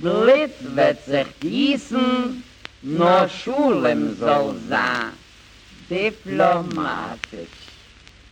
Blit wird sich gießen, nur Schulem soll sein. Diplomatisch.